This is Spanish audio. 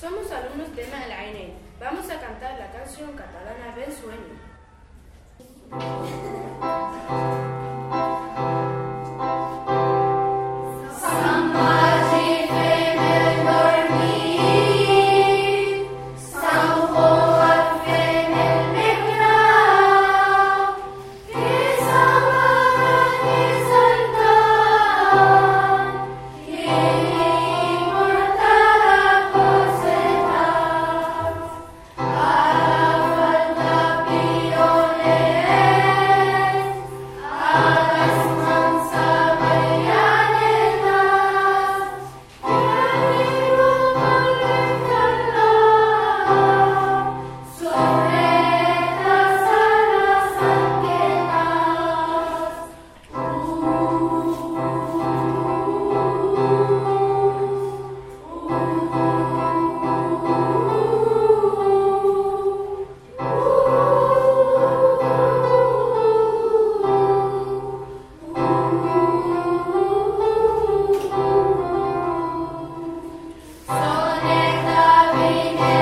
Somos alumnos de Malaine. Vamos a cantar la canción catalana del sueño. Amen.